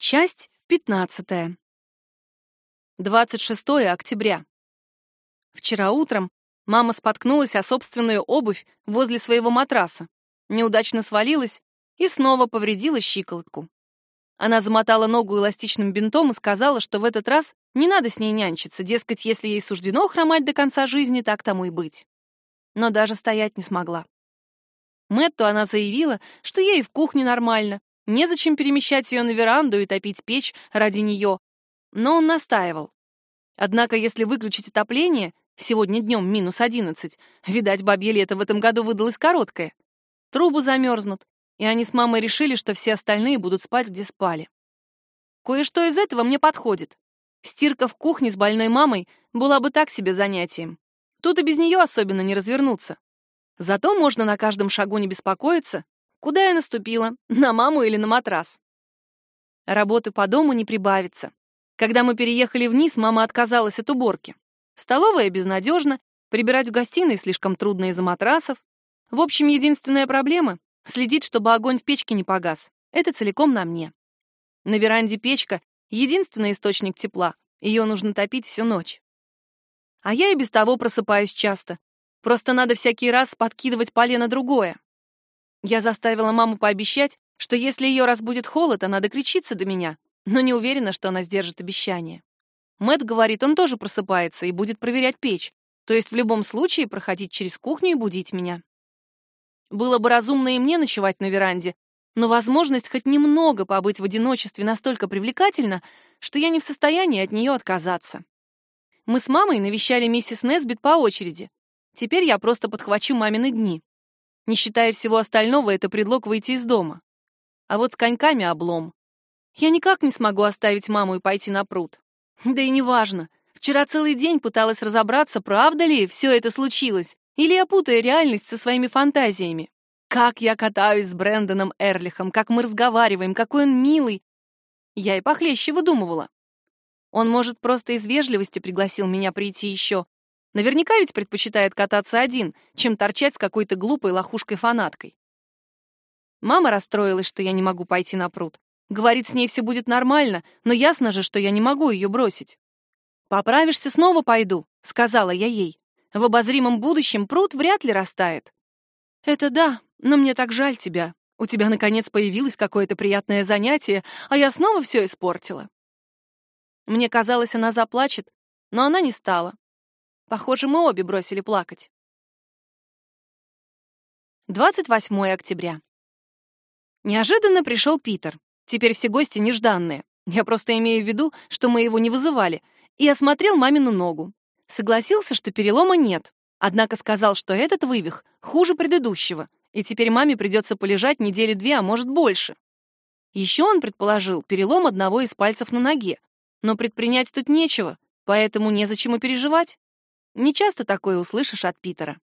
Часть 15. 26 октября. Вчера утром мама споткнулась о собственную обувь возле своего матраса, неудачно свалилась и снова повредила щиколотку. Она замотала ногу эластичным бинтом и сказала, что в этот раз не надо с ней нянчиться, дескать, если ей суждено хромать до конца жизни, так тому и быть. Но даже стоять не смогла. Мэтту она заявила, что ей в кухне нормально, Незачем перемещать ее на веранду и топить печь ради нее. Но он настаивал. Однако, если выключить отопление, сегодня днем минус одиннадцать, видать, бабье лето в этом году выдалось короткое. Трубы замерзнут, и они с мамой решили, что все остальные будут спать, где спали. Кое-что из этого мне подходит. Стирка в кухне с больной мамой была бы так себе занятием. Тут и без нее особенно не развернуться. Зато можно на каждом шагу не беспокоиться, Куда я наступила? На маму или на матрас? Работы по дому не прибавится. Когда мы переехали вниз, мама отказалась от уборки. Столовая безнадежна, прибирать в гостиной слишком трудно из-за матрасов. В общем, единственная проблема — следить, чтобы огонь в печке не погас. Это целиком на мне. На веранде печка — единственный источник тепла. Ее нужно топить всю ночь. А я и без того просыпаюсь часто. Просто надо всякий раз подкидывать полено другое. Я заставила маму пообещать, что если ее разбудит холод, она докричится до меня, но не уверена, что она сдержит обещание. Мэт говорит, он тоже просыпается и будет проверять печь, то есть в любом случае проходить через кухню и будить меня. Было бы разумно и мне ночевать на веранде, но возможность хоть немного побыть в одиночестве настолько привлекательна, что я не в состоянии от нее отказаться. Мы с мамой навещали миссис Несбит по очереди. Теперь я просто подхвачу мамины дни. Не считая всего остального, это предлог выйти из дома. А вот с коньками облом. Я никак не смогу оставить маму и пойти на пруд. Да и неважно. Вчера целый день пыталась разобраться, правда ли все это случилось, или я путаю реальность со своими фантазиями. Как я катаюсь с Брэндоном Эрлихом, как мы разговариваем, какой он милый. Я и похлеще выдумывала. Он, может, просто из вежливости пригласил меня прийти еще, Наверняка ведь предпочитает кататься один, чем торчать с какой-то глупой лохушкой-фанаткой. Мама расстроилась, что я не могу пойти на пруд. Говорит, с ней все будет нормально, но ясно же, что я не могу ее бросить. «Поправишься, снова пойду», — сказала я ей. «В обозримом будущем пруд вряд ли растает». «Это да, но мне так жаль тебя. У тебя, наконец, появилось какое-то приятное занятие, а я снова все испортила». Мне казалось, она заплачет, но она не стала. Похоже, мы обе бросили плакать. 28 октября. Неожиданно пришел Питер. Теперь все гости нежданные. Я просто имею в виду, что мы его не вызывали. И осмотрел мамину ногу. Согласился, что перелома нет. Однако сказал, что этот вывих хуже предыдущего, и теперь маме придется полежать недели две, а может больше. Еще он предположил перелом одного из пальцев на ноге. Но предпринять тут нечего, поэтому незачем и переживать. Не часто такое услышишь от Питера.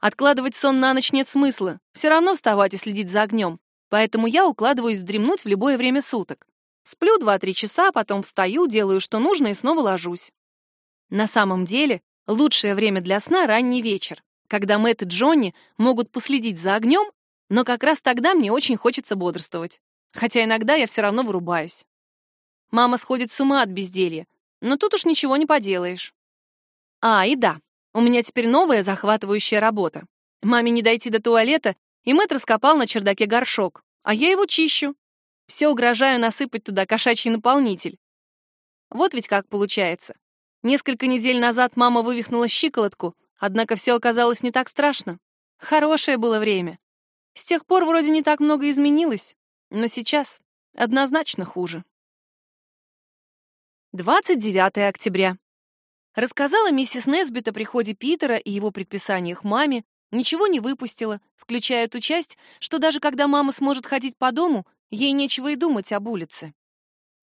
Откладывать сон на ночь нет смысла, все равно вставать и следить за огнем, поэтому я укладываюсь вдремнуть в любое время суток. Сплю 2-3 часа, потом встаю, делаю, что нужно, и снова ложусь. На самом деле, лучшее время для сна — ранний вечер, когда Мэтт и Джонни могут последить за огнем, но как раз тогда мне очень хочется бодрствовать. Хотя иногда я все равно вырубаюсь. Мама сходит с ума от безделья, но тут уж ничего не поделаешь. А, и да, у меня теперь новая захватывающая работа. Маме не дойти до туалета, и Мэтт раскопал на чердаке горшок, а я его чищу. Все угрожаю насыпать туда кошачий наполнитель. Вот ведь как получается. Несколько недель назад мама вывихнула щиколотку, однако все оказалось не так страшно. Хорошее было время. С тех пор вроде не так много изменилось, но сейчас однозначно хуже. 29 октября. Рассказала миссис Несбит о приходе Питера и его предписаниях маме, ничего не выпустила, включая ту часть, что даже когда мама сможет ходить по дому, ей нечего и думать об улице.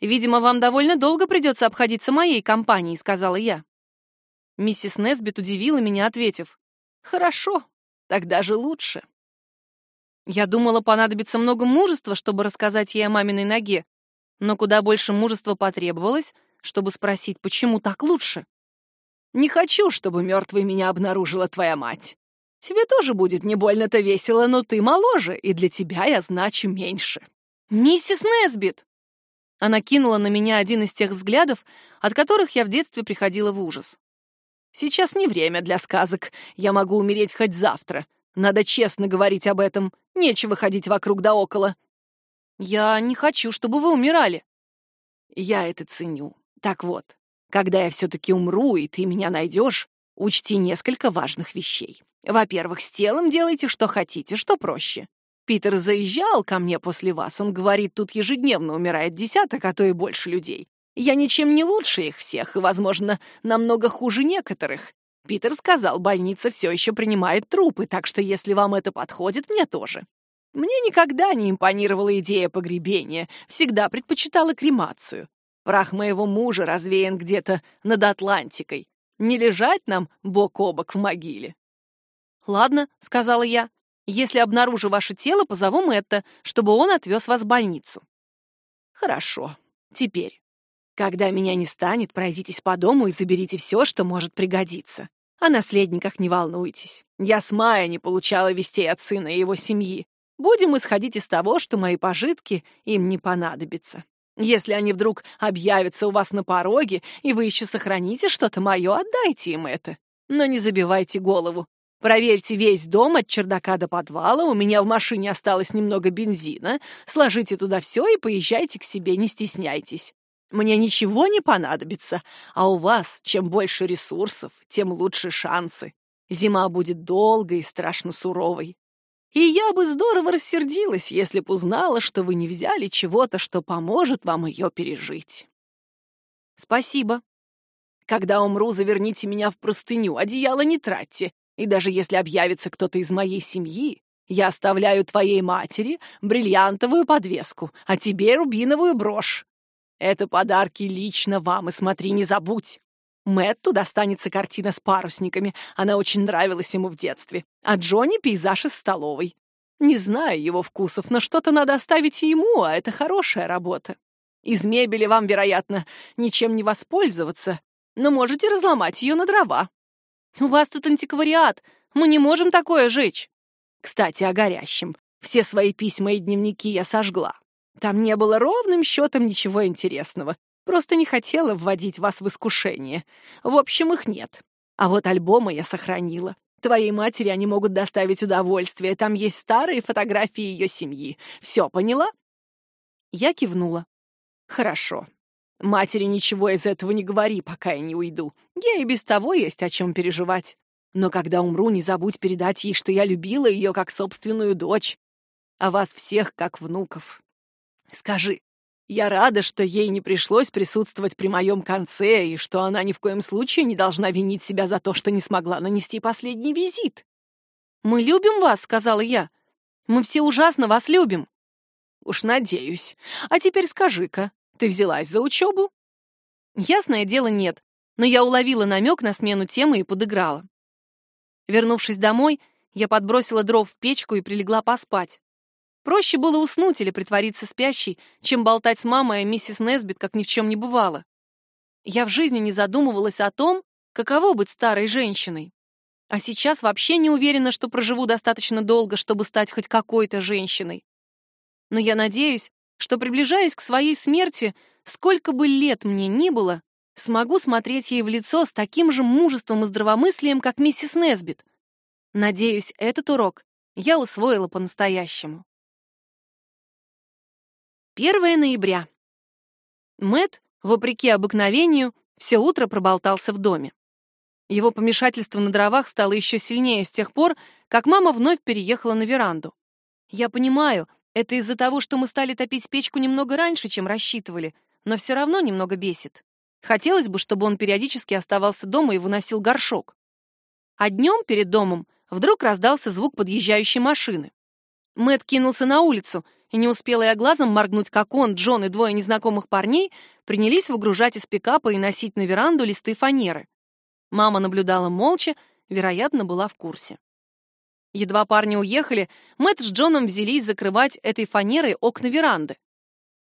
«Видимо, вам довольно долго придется обходиться моей компанией», — сказала я. Миссис Несбит удивила меня, ответив, «Хорошо, тогда же лучше». Я думала, понадобится много мужества, чтобы рассказать ей о маминой ноге, но куда больше мужества потребовалось, чтобы спросить, почему так лучше. Не хочу, чтобы мертвой меня обнаружила твоя мать. Тебе тоже будет не больно-то весело, но ты моложе, и для тебя я значу меньше. Миссис Несбит! Она кинула на меня один из тех взглядов, от которых я в детстве приходила в ужас. «Сейчас не время для сказок. Я могу умереть хоть завтра. Надо честно говорить об этом. Нечего ходить вокруг да около». «Я не хочу, чтобы вы умирали». «Я это ценю. Так вот, когда я все-таки умру, и ты меня найдешь, учти несколько важных вещей. Во-первых, с телом делайте, что хотите, что проще. Питер заезжал ко мне после вас. Он говорит, тут ежедневно умирает десяток, а то и больше людей. Я ничем не лучше их всех, и, возможно, намного хуже некоторых. Питер сказал, больница все еще принимает трупы, так что если вам это подходит, мне тоже. Мне никогда не импонировала идея погребения, всегда предпочитала кремацию. Прах моего мужа развеян где-то над Атлантикой. Не лежать нам бок о бок в могиле. «Ладно», — сказала я, если обнаружу ваше тело, позову Мэтта, чтобы он отвез вас в больницу». «Хорошо. Теперь, когда меня не станет, пройдитесь по дому и заберите все, что может пригодиться. О наследниках не волнуйтесь. Я с Майя не получала вестей от сына и его семьи. Будем исходить из того, что мои пожитки им не понадобятся. Если они вдруг объявятся у вас на пороге, и вы еще сохраните что-то мое, отдайте им это. Но не забивайте голову. Проверьте весь дом от чердака до подвала, у меня в машине осталось немного бензина. Сложите туда все и поезжайте к себе, не стесняйтесь. Мне ничего не понадобится, а у вас чем больше ресурсов, тем лучше шансы. Зима будет долгой и страшно суровой. И я бы здорово рассердилась, если б узнала, что вы не взяли чего-то, что поможет вам ее пережить. Спасибо. Когда умру, заверните меня в простыню, одеяло не тратьте. И даже если объявится кто-то из моей семьи, я оставляю твоей матери бриллиантовую подвеску, а тебе рубиновую брошь. Это подарки лично вам, и смотри, не забудь. Мэтту достанется картина с парусниками, она очень нравилась ему в детстве, а Джонни — пейзаж из столовой. Не знаю его вкусов, но что-то надо оставить ему, а это хорошая работа. Из мебели вам, вероятно, ничем не воспользоваться, но можете разломать ее на дрова. «У вас тут антиквариат. Мы не можем такое жечь». Кстати, о горящем. Все свои письма и дневники я сожгла. Там не было ровным счетом ничего интересного. Просто не хотела вводить вас в искушение. В общем, их нет. А вот альбомы я сохранила. Твоей матери они могут доставить удовольствие. Там есть старые фотографии ее семьи. Все поняла?» Я кивнула. «Хорошо. Матери ничего из этого не говори, пока я не уйду. Я и без того есть о чем переживать. Но когда умру, не забудь передать ей, что я любила ее как собственную дочь, а вас всех как внуков. Скажи, я рада, что ей не пришлось присутствовать при моем конце, и что она ни в коем случае не должна винить себя за то, что не смогла нанести последний визит. «Мы любим вас», — сказала я. «Мы все ужасно вас любим». «Уж надеюсь. А теперь скажи-ка, ты взялась за учебу?» Ясное дело, нет, но я уловила намек на смену темы и подыграла. Вернувшись домой, я подбросила дров в печку и прилегла поспать. Проще было уснуть или притвориться спящей, чем болтать с мамой о миссис Несбит, как ни в чем не бывало. Я в жизни не задумывалась о том, каково быть старой женщиной. А сейчас вообще не уверена, что проживу достаточно долго, чтобы стать хоть какой-то женщиной. Но я надеюсь, что, приближаясь к своей смерти, сколько бы лет мне ни было, смогу смотреть ей в лицо с таким же мужеством и здравомыслием, как миссис Несбит. Надеюсь, этот урок я усвоила по-настоящему. 1 ноября. Мэт, вопреки обыкновению, все утро проболтался в доме. Его помешательство на дровах стало еще сильнее с тех пор, как мама вновь переехала на веранду. Я понимаю, это из-за того, что мы стали топить печку немного раньше, чем рассчитывали, но все равно немного бесит. Хотелось бы, чтобы он периодически оставался дома и выносил горшок. А днем перед домом вдруг раздался звук подъезжающей машины. Мэт кинулся на улицу, и не успела я глазом моргнуть, как он, Джон и двое незнакомых парней принялись выгружать из пикапа и носить на веранду листы фанеры. Мама наблюдала молча, вероятно, была в курсе. Едва парни уехали, Мэтт с Джоном взялись закрывать этой фанерой окна веранды.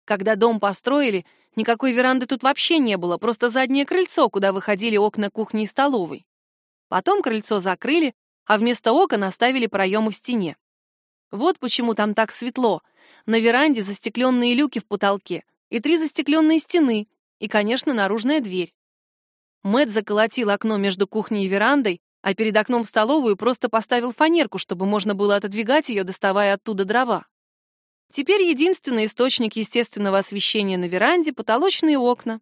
Когда дом построили, никакой веранды тут вообще не было, просто заднее крыльцо, куда выходили окна кухни и столовой. Потом крыльцо закрыли, а вместо окон оставили проемы в стене. Вот почему там так светло. На веранде застекленные люки в потолке, и три застекленные стены, и, конечно, наружная дверь. Мэт заколотил окно между кухней и верандой, а перед окном в столовую просто поставил фанерку, чтобы можно было отодвигать ее, доставая оттуда дрова. Теперь единственный источник естественного освещения на веранде — потолочные окна.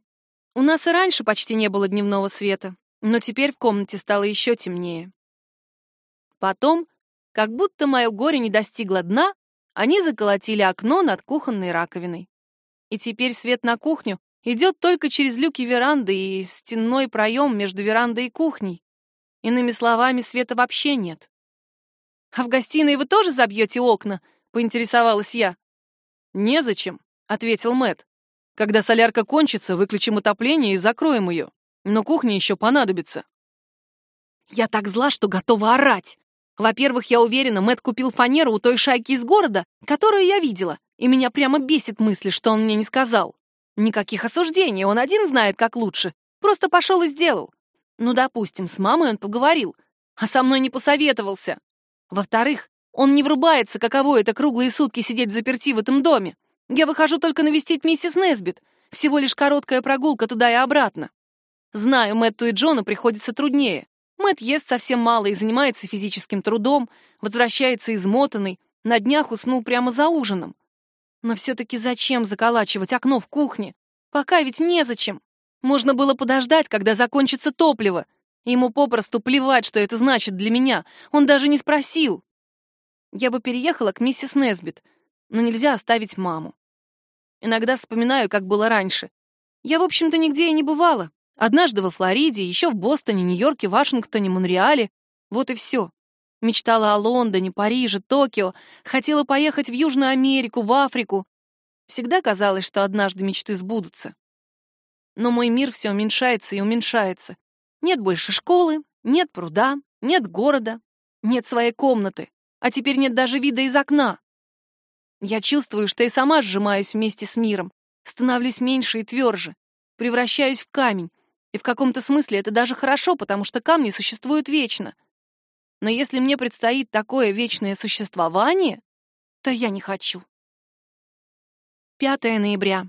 У нас и раньше почти не было дневного света, но теперь в комнате стало еще темнее. Потом, как будто мое горе не достигло дна, они заколотили окно над кухонной раковиной. И теперь свет на кухню идет только через люки веранды и стенной проем между верандой и кухней. Иными словами, света вообще нет. «А в гостиной вы тоже забьете окна?» — поинтересовалась я. «Незачем», — ответил Мэт. «Когда солярка кончится, выключим отопление и закроем ее. Но кухня еще понадобится». Я так зла, что готова орать. Во-первых, я уверена, Мэт купил фанеру у той шайки из города, которую я видела, и меня прямо бесит мысль, что он мне не сказал. Никаких осуждений, он один знает, как лучше. Просто пошел и сделал. Ну, допустим, с мамой он поговорил, а со мной не посоветовался. Во-вторых, он не врубается, каково это круглые сутки сидеть заперти в этом доме. Я выхожу только навестить миссис Несбит. Всего лишь короткая прогулка туда и обратно. Знаю, Мэтту и Джону приходится труднее. Мэтт ест совсем мало и занимается физическим трудом, возвращается измотанный, на днях уснул прямо за ужином. Но все-таки зачем заколачивать окно в кухне? Пока ведь незачем. Можно было подождать, когда закончится топливо. Ему попросту плевать, что это значит для меня. Он даже не спросил. Я бы переехала к миссис Несбит, но нельзя оставить маму. Иногда вспоминаю, как было раньше. Я, в общем-то, нигде и не бывала. Однажды во Флориде, еще в Бостоне, Нью-Йорке, Вашингтоне, Монреале. Вот и все. Мечтала о Лондоне, Париже, Токио, хотела поехать в Южную Америку, в Африку. Всегда казалось, что однажды мечты сбудутся. Но мой мир все уменьшается и уменьшается. Нет больше школы, нет пруда, нет города, нет своей комнаты, а теперь нет даже вида из окна. Я чувствую, что и сама сжимаюсь вместе с миром, становлюсь меньше и тверже, превращаюсь в камень, и в каком-то смысле это даже хорошо, потому что камни существуют вечно — но если мне предстоит такое вечное существование, то я не хочу. 5 ноября.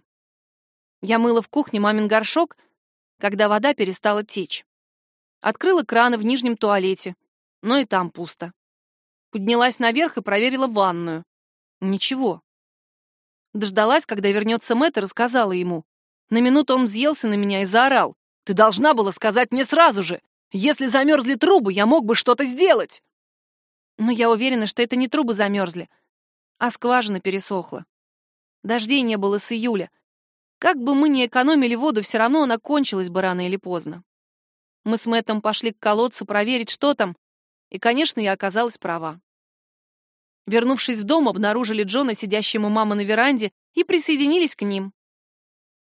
Я мыла в кухне мамин горшок, когда вода перестала течь. Открыла краны в нижнем туалете, но и там пусто. Поднялась наверх и проверила ванную. Ничего. Дождалась, когда вернется Мэтт, и рассказала ему. На минуту он взъелся на меня и заорал. «Ты должна была сказать мне сразу же! Если замерзли трубы, я мог бы что-то сделать. Но я уверена, что это не трубы замерзли, а скважина пересохла. Дождей не было с июля. Как бы мы ни экономили воду, все равно она кончилась бы рано или поздно. Мы с Мэттом пошли к колодцу проверить, что там, и, конечно, я оказалась права. Вернувшись в дом, обнаружили Джона, сидящему мамы на веранде, и присоединились к ним.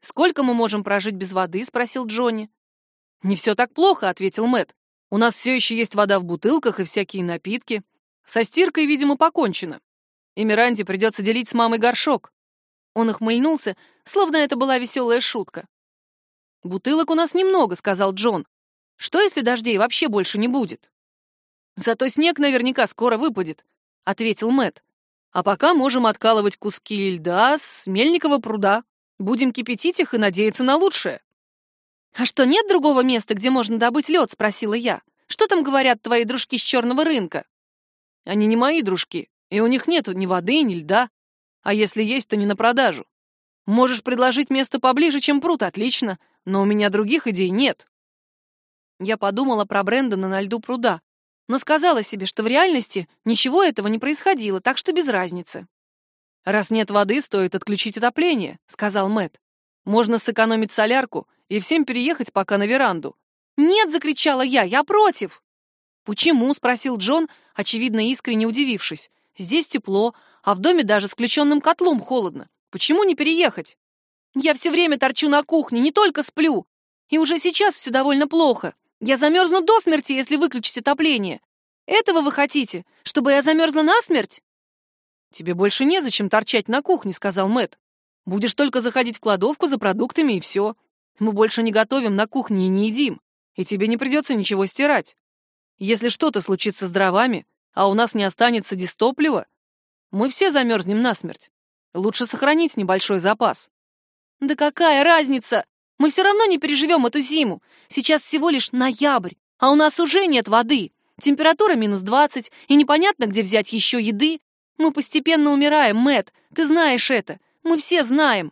«Сколько мы можем прожить без воды?» — спросил Джонни. «Не все так плохо», — ответил Мэт. «У нас все еще есть вода в бутылках и всякие напитки. Со стиркой, видимо, покончено. И Миранде придется делить с мамой горшок». Он ухмыльнулся, словно это была веселая шутка. «Бутылок у нас немного», — сказал Джон. «Что, если дождей вообще больше не будет?» «Зато снег наверняка скоро выпадет», — ответил Мэт. «А пока можем откалывать куски льда с мельникова пруда. Будем кипятить их и надеяться на лучшее». «А что, нет другого места, где можно добыть лед?» — спросила я. «Что там говорят твои дружки с черного рынка?» «Они не мои дружки, и у них нет ни воды, ни льда. А если есть, то не на продажу. Можешь предложить место поближе, чем пруд, отлично, но у меня других идей нет». Я подумала про Брэндона на льду пруда, но сказала себе, что в реальности ничего этого не происходило, так что без разницы. «Раз нет воды, стоит отключить отопление», — сказал Мэт. «Можно сэкономить солярку и всем переехать пока на веранду. «Нет!» — закричала я. «Я против!» «Почему?» — спросил Джон, очевидно, искренне удивившись. «Здесь тепло, а в доме даже с включенным котлом холодно. Почему не переехать?» «Я все время торчу на кухне, не только сплю. И уже сейчас все довольно плохо. Я замерзну до смерти, если выключить отопление. Этого вы хотите? Чтобы я замерзла насмерть?» «Тебе больше незачем торчать на кухне», — сказал Мэт. «Будешь только заходить в кладовку за продуктами и все. Мы больше не готовим на кухне и не едим, и тебе не придется ничего стирать. Если что-то случится с дровами, а у нас не останется дистоплива, мы все замерзнем насмерть. Лучше сохранить небольшой запас. Да какая разница? Мы все равно не переживем эту зиму. Сейчас всего лишь ноябрь, а у нас уже нет воды. Температура минус двадцать, и непонятно, где взять еще еды. Мы постепенно умираем, Мэт. Ты знаешь это. Мы все знаем.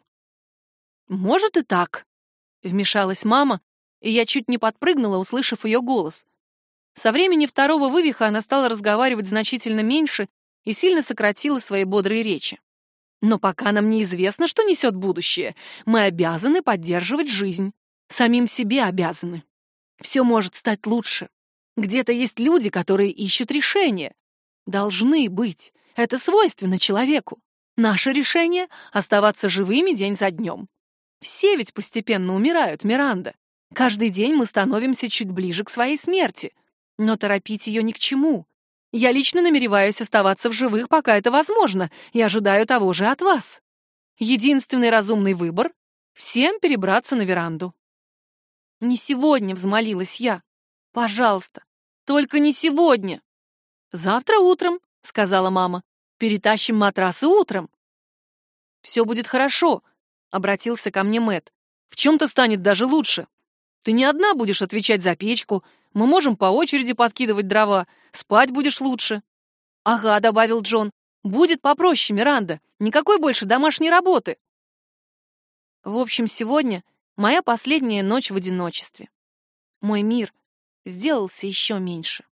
Может и так, вмешалась мама, и я чуть не подпрыгнула, услышав ее голос. Со времени второго вывиха она стала разговаривать значительно меньше и сильно сократила свои бодрые речи. Но пока нам неизвестно, что несет будущее, мы обязаны поддерживать жизнь. Самим себе обязаны. Все может стать лучше. Где-то есть люди, которые ищут решения. Должны быть. Это свойственно человеку. Наше решение — оставаться живыми день за днем. Все ведь постепенно умирают, Миранда. Каждый день мы становимся чуть ближе к своей смерти. Но торопить ее ни к чему. Я лично намереваюсь оставаться в живых, пока это возможно, и ожидаю того же от вас. Единственный разумный выбор — всем перебраться на веранду. «Не сегодня», — взмолилась я. «Пожалуйста, только не сегодня». «Завтра утром», — сказала мама. «Перетащим матрасы утром». «Все будет хорошо», — обратился ко мне Мэт. «В чем-то станет даже лучше. Ты не одна будешь отвечать за печку, мы можем по очереди подкидывать дрова, спать будешь лучше». «Ага», — добавил Джон, — «будет попроще, Миранда, никакой больше домашней работы». В общем, сегодня моя последняя ночь в одиночестве. Мой мир сделался еще меньше.